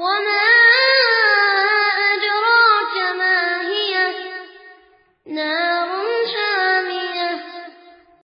وما